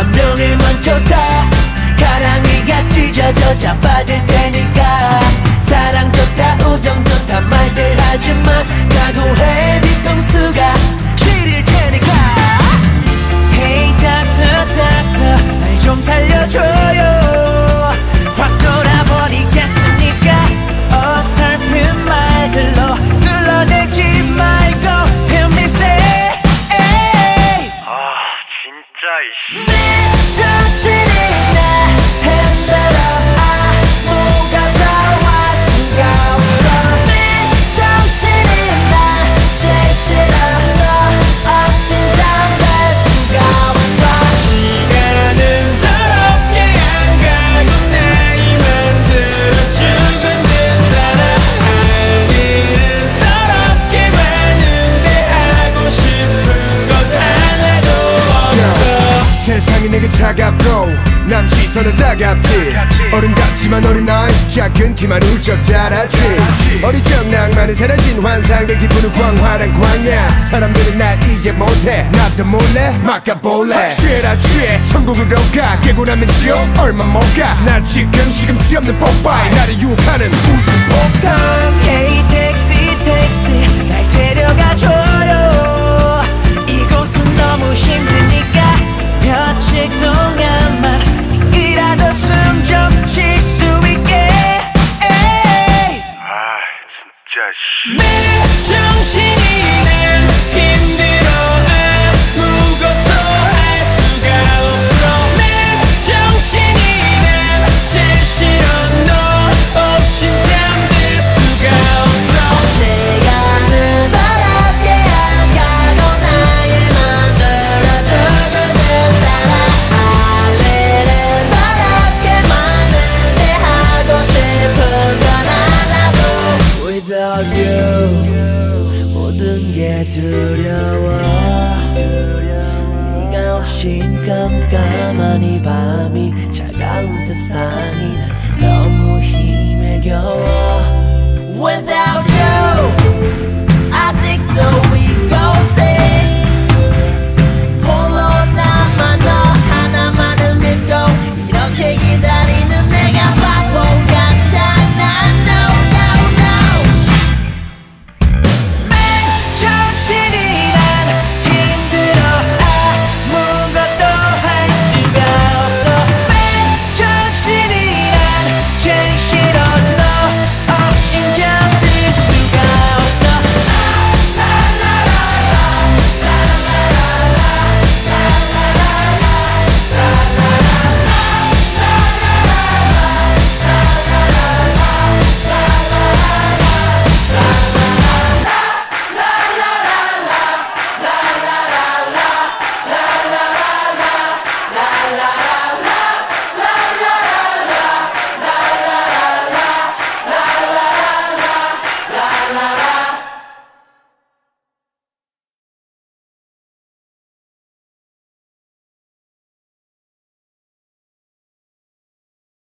난 명을 망쳤다. 가랑이가 찢어져 잡아 Mr. City 차갑고 남 시선은 따갑지. 어른 같지만 어린아이 작은 키만 훌쩍 자랐지. 어리적 낭만은 사라진 환상의 기분은 광활한 광야. 사람들은 날 이해 못해. 나도 몰래 막아볼래. 취해라 취해 천국으로 가. 깨고 나면 지옥 얼마 못가난 지금 시금치 없는 뽀빠이 나를 유혹하는 무슨 폭탄. 整齐 그게 두려워. 네가 없인 깜깜한 이 밤이